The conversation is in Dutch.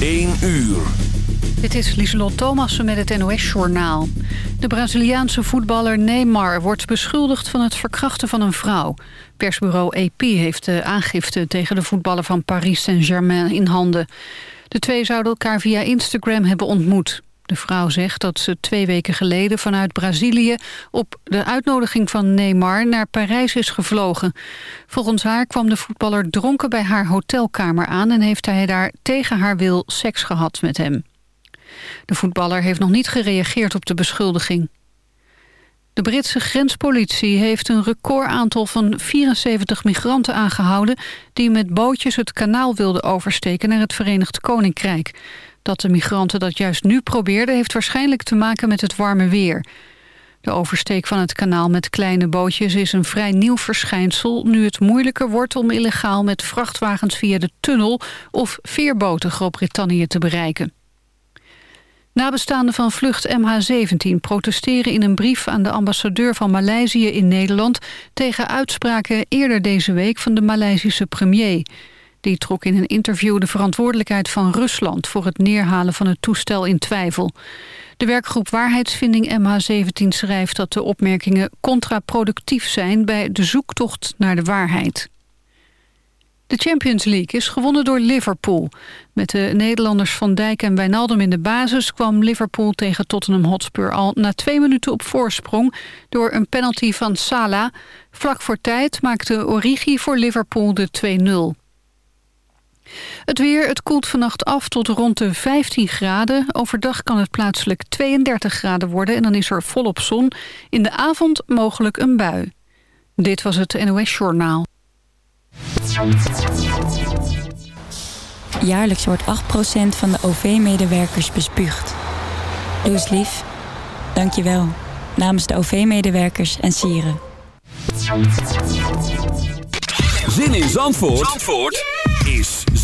1 uur. Dit is Lieselot Thomassen met het NOS-journaal. De Braziliaanse voetballer Neymar wordt beschuldigd van het verkrachten van een vrouw. Persbureau AP heeft de aangifte tegen de voetballer van Paris Saint-Germain in handen. De twee zouden elkaar via Instagram hebben ontmoet. De vrouw zegt dat ze twee weken geleden vanuit Brazilië... op de uitnodiging van Neymar naar Parijs is gevlogen. Volgens haar kwam de voetballer dronken bij haar hotelkamer aan... en heeft hij daar tegen haar wil seks gehad met hem. De voetballer heeft nog niet gereageerd op de beschuldiging. De Britse grenspolitie heeft een recordaantal van 74 migranten aangehouden... die met bootjes het kanaal wilden oversteken naar het Verenigd Koninkrijk. Dat de migranten dat juist nu probeerden... heeft waarschijnlijk te maken met het warme weer. De oversteek van het kanaal met kleine bootjes is een vrij nieuw verschijnsel... nu het moeilijker wordt om illegaal met vrachtwagens via de tunnel... of veerboten Groot-Brittannië te bereiken. Nabestaanden van vlucht MH17 protesteren in een brief aan de ambassadeur van Maleisië in Nederland tegen uitspraken eerder deze week van de Maleisische premier. Die trok in een interview de verantwoordelijkheid van Rusland voor het neerhalen van het toestel in twijfel. De werkgroep Waarheidsvinding MH17 schrijft dat de opmerkingen contraproductief zijn bij de zoektocht naar de waarheid. De Champions League is gewonnen door Liverpool. Met de Nederlanders Van Dijk en Wijnaldum in de basis... kwam Liverpool tegen Tottenham Hotspur al na twee minuten op voorsprong... door een penalty van Salah. Vlak voor tijd maakte Origi voor Liverpool de 2-0. Het weer, het koelt vannacht af tot rond de 15 graden. Overdag kan het plaatselijk 32 graden worden en dan is er volop zon. In de avond mogelijk een bui. Dit was het NOS Journaal. Jaarlijks wordt 8% van de OV-medewerkers bespuugd. Doe eens lief. Dank je wel. Namens de OV-medewerkers en sieren. Zin in Zandvoort, Zandvoort